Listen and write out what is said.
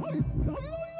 Oh, my God.